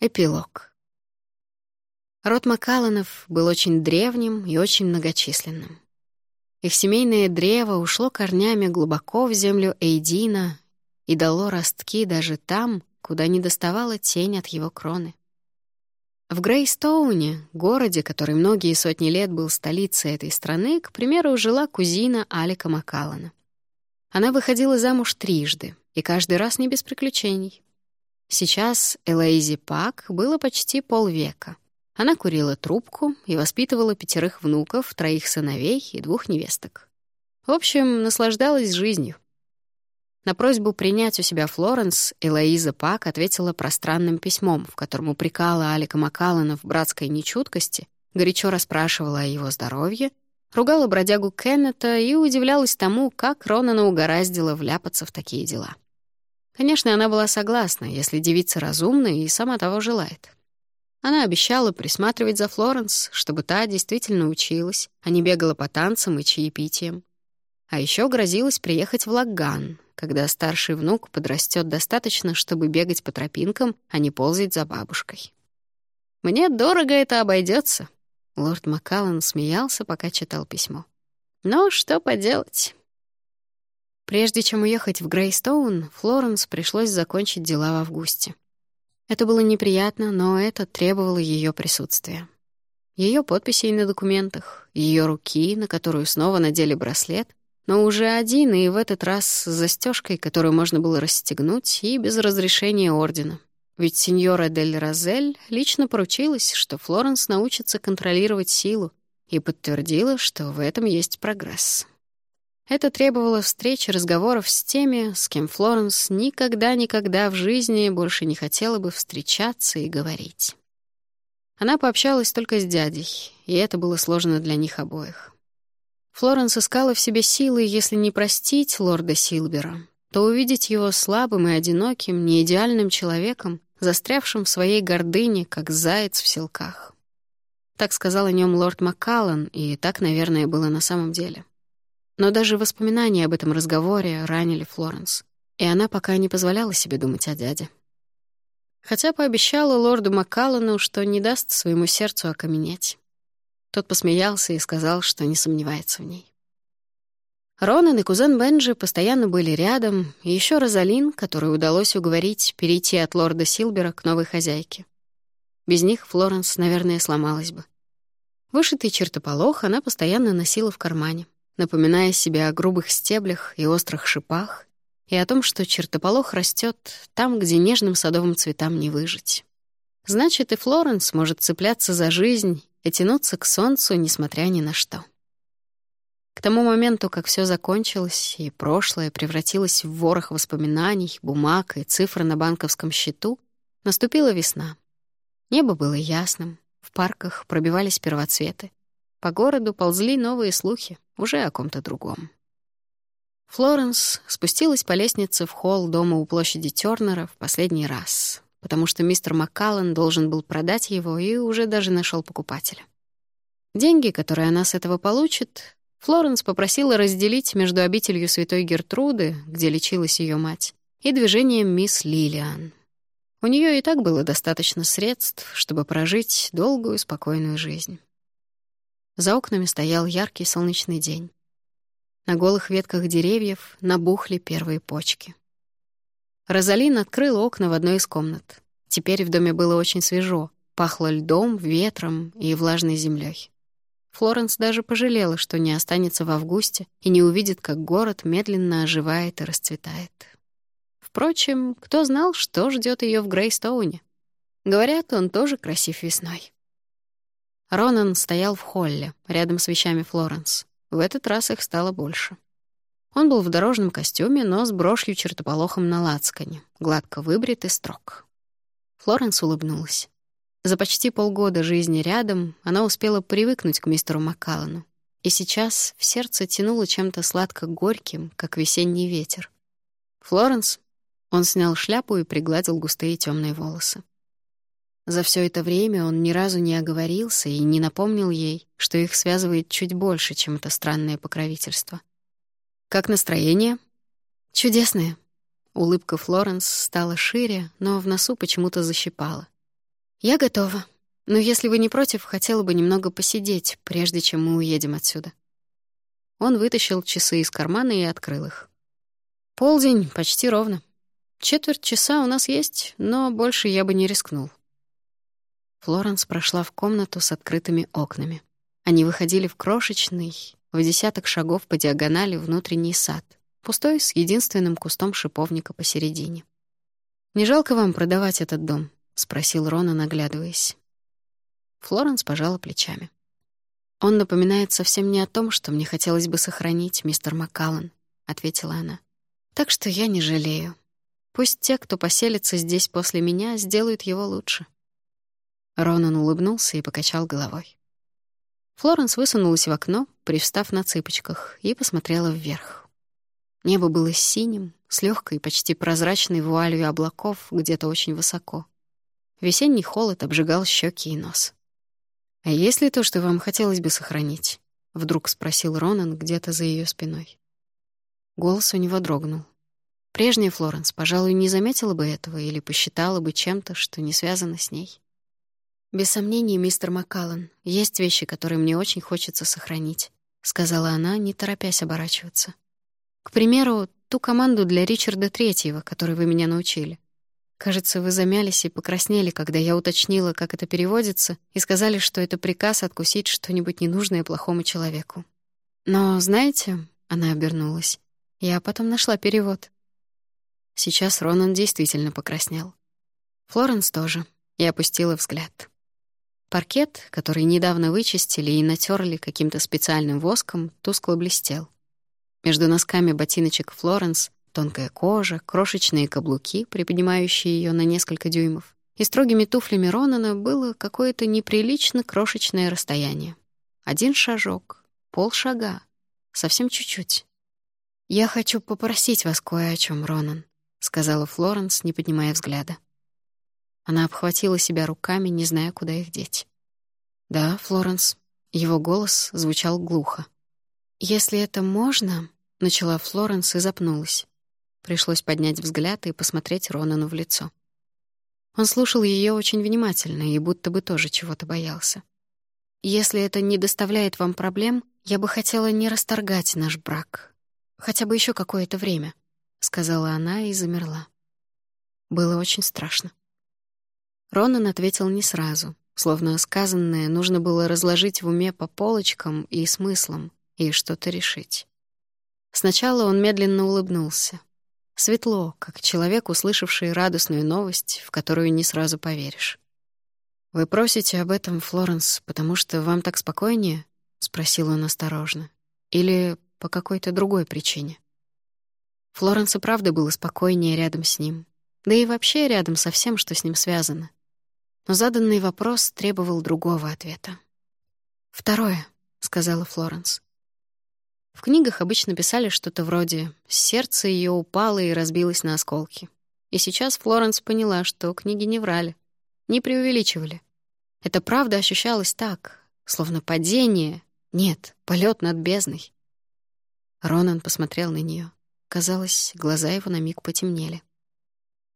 Эпилог. Род Маккалланов был очень древним и очень многочисленным. Их семейное древо ушло корнями глубоко в землю Эйдина и дало ростки даже там, куда не доставала тень от его кроны. В Грейстоуне, городе, который многие сотни лет был столицей этой страны, к примеру, жила кузина Алика Маккаллана. Она выходила замуж трижды, и каждый раз не без приключений. Сейчас Элейзи Пак было почти полвека. Она курила трубку и воспитывала пятерых внуков, троих сыновей и двух невесток. В общем, наслаждалась жизнью. На просьбу принять у себя Флоренс Элоиза Пак ответила пространным письмом, в котором упрекала Алика Маккаллана в братской нечуткости, горячо расспрашивала о его здоровье, ругала бродягу Кеннета и удивлялась тому, как Ронана угораздило вляпаться в такие дела. Конечно, она была согласна, если девица разумная и сама того желает. Она обещала присматривать за Флоренс, чтобы та действительно училась, а не бегала по танцам и чаепитиям. А еще грозилась приехать в Лаган, когда старший внук подрастет достаточно, чтобы бегать по тропинкам, а не ползать за бабушкой. «Мне дорого это обойдется. лорд Маккаллан смеялся, пока читал письмо. «Но что поделать?» Прежде чем уехать в Грейстоун, Флоренс пришлось закончить дела в августе. Это было неприятно, но это требовало ее присутствия. Ее подписей на документах, ее руки, на которую снова надели браслет, но уже один и в этот раз с застежкой, которую можно было расстегнуть, и без разрешения ордена. Ведь сеньора Дель Розель лично поручилась, что Флоренс научится контролировать силу, и подтвердила, что в этом есть прогресс. Это требовало встреч и разговоров с теми, с кем Флоренс никогда-никогда в жизни больше не хотела бы встречаться и говорить. Она пообщалась только с дядей, и это было сложно для них обоих. Флоренс искала в себе силы, если не простить лорда Силбера, то увидеть его слабым и одиноким, неидеальным человеком, застрявшим в своей гордыне, как заяц в селках. Так сказал о нем лорд Маккаллан, и так, наверное, было на самом деле. Но даже воспоминания об этом разговоре ранили Флоренс, и она пока не позволяла себе думать о дяде. Хотя пообещала лорду Маккаллану, что не даст своему сердцу окаменеть. Тот посмеялся и сказал, что не сомневается в ней. Ронан и кузен Бенджи постоянно были рядом, и еще Розалин, которой удалось уговорить перейти от лорда Силбера к новой хозяйке. Без них Флоренс, наверное, сломалась бы. Вышитый чертополох она постоянно носила в кармане напоминая себе о грубых стеблях и острых шипах, и о том, что чертополох растет там, где нежным садовым цветам не выжить. Значит, и Флоренс может цепляться за жизнь и тянуться к солнцу, несмотря ни на что. К тому моменту, как все закончилось, и прошлое превратилось в ворох воспоминаний, бумаг и цифр на банковском счету, наступила весна. Небо было ясным, в парках пробивались первоцветы. По городу ползли новые слухи, уже о ком-то другом. Флоренс спустилась по лестнице в холл дома у площади Тёрнера в последний раз, потому что мистер Маккаллан должен был продать его и уже даже нашел покупателя. Деньги, которые она с этого получит, Флоренс попросила разделить между обителью Святой Гертруды, где лечилась ее мать, и движением мисс Лилиан. У нее и так было достаточно средств, чтобы прожить долгую, спокойную жизнь. За окнами стоял яркий солнечный день. На голых ветках деревьев набухли первые почки. Розалин открыла окна в одной из комнат. Теперь в доме было очень свежо, пахло льдом, ветром и влажной землей. Флоренс даже пожалела, что не останется в августе и не увидит, как город медленно оживает и расцветает. Впрочем, кто знал, что ждет ее в Грейстоуне? Говорят, он тоже красив весной. Ронан стоял в холле, рядом с вещами Флоренс. В этот раз их стало больше. Он был в дорожном костюме, но с брошью чертополохом на лацкане, гладко выбрит и строг. Флоренс улыбнулась. За почти полгода жизни рядом она успела привыкнуть к мистеру Маккаллану. И сейчас в сердце тянуло чем-то сладко-горьким, как весенний ветер. «Флоренс?» Он снял шляпу и пригладил густые темные волосы. За все это время он ни разу не оговорился и не напомнил ей, что их связывает чуть больше, чем это странное покровительство. «Как настроение?» «Чудесное». Улыбка Флоренс стала шире, но в носу почему-то защипала. «Я готова. Но если вы не против, хотела бы немного посидеть, прежде чем мы уедем отсюда». Он вытащил часы из кармана и открыл их. «Полдень, почти ровно. Четверть часа у нас есть, но больше я бы не рискнул». Флоренс прошла в комнату с открытыми окнами. Они выходили в крошечный, в десяток шагов по диагонали внутренний сад, пустой с единственным кустом шиповника посередине. «Не жалко вам продавать этот дом?» — спросил Рона, наглядываясь. Флоренс пожала плечами. «Он напоминает совсем не о том, что мне хотелось бы сохранить, мистер Маккаллан», — ответила она. «Так что я не жалею. Пусть те, кто поселится здесь после меня, сделают его лучше». Ронан улыбнулся и покачал головой. Флоренс высунулась в окно, привстав на цыпочках, и посмотрела вверх. Небо было синим, с легкой, почти прозрачной вуалью облаков где-то очень высоко. Весенний холод обжигал щеки и нос. «А есть ли то, что вам хотелось бы сохранить?» — вдруг спросил Ронан где-то за ее спиной. Голос у него дрогнул. Прежняя Флоренс, пожалуй, не заметила бы этого или посчитала бы чем-то, что не связано с ней. «Без сомнений, мистер Маккаллан, есть вещи, которые мне очень хочется сохранить», — сказала она, не торопясь оборачиваться. «К примеру, ту команду для Ричарда Третьего, которой вы меня научили. Кажется, вы замялись и покраснели, когда я уточнила, как это переводится, и сказали, что это приказ откусить что-нибудь ненужное плохому человеку. Но, знаете, она обернулась. Я потом нашла перевод. Сейчас Ронан действительно покраснел. Флоренс тоже, и опустила взгляд. Паркет, который недавно вычистили и натерли каким-то специальным воском, тускло блестел. Между носками ботиночек Флоренс тонкая кожа, крошечные каблуки, приподнимающие ее на несколько дюймов, и строгими туфлями Ронана было какое-то неприлично крошечное расстояние. Один шажок, полшага, совсем чуть-чуть. «Я хочу попросить вас кое о чем, Ронан», — сказала Флоренс, не поднимая взгляда. Она обхватила себя руками, не зная, куда их деть. «Да, Флоренс». Его голос звучал глухо. «Если это можно...» — начала Флоренс и запнулась. Пришлось поднять взгляд и посмотреть Ронану в лицо. Он слушал ее очень внимательно и будто бы тоже чего-то боялся. «Если это не доставляет вам проблем, я бы хотела не расторгать наш брак. Хотя бы еще какое-то время», — сказала она и замерла. Было очень страшно. Ронан ответил не сразу, словно сказанное нужно было разложить в уме по полочкам и смыслам, и что-то решить. Сначала он медленно улыбнулся. Светло, как человек, услышавший радостную новость, в которую не сразу поверишь. «Вы просите об этом, Флоренс, потому что вам так спокойнее?» — спросил он осторожно. «Или по какой-то другой причине?» Флоренс и правда было спокойнее рядом с ним, да и вообще рядом со всем, что с ним связано. Но заданный вопрос требовал другого ответа. «Второе», — сказала Флоренс. В книгах обычно писали что-то вроде «сердце ее упало и разбилось на осколки». И сейчас Флоренс поняла, что книги не врали, не преувеличивали. Это правда ощущалось так, словно падение, нет, полет над бездной. Ронан посмотрел на нее. Казалось, глаза его на миг потемнели.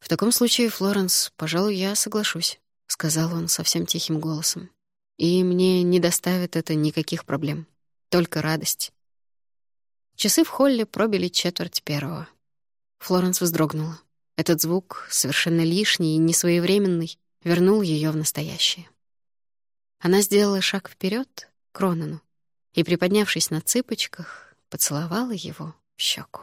«В таком случае, Флоренс, пожалуй, я соглашусь» сказал он совсем тихим голосом. «И мне не доставит это никаких проблем. Только радость». Часы в холле пробили четверть первого. Флоренс вздрогнула. Этот звук, совершенно лишний и несвоевременный, вернул ее в настоящее. Она сделала шаг вперед к Ронану и, приподнявшись на цыпочках, поцеловала его в щеку.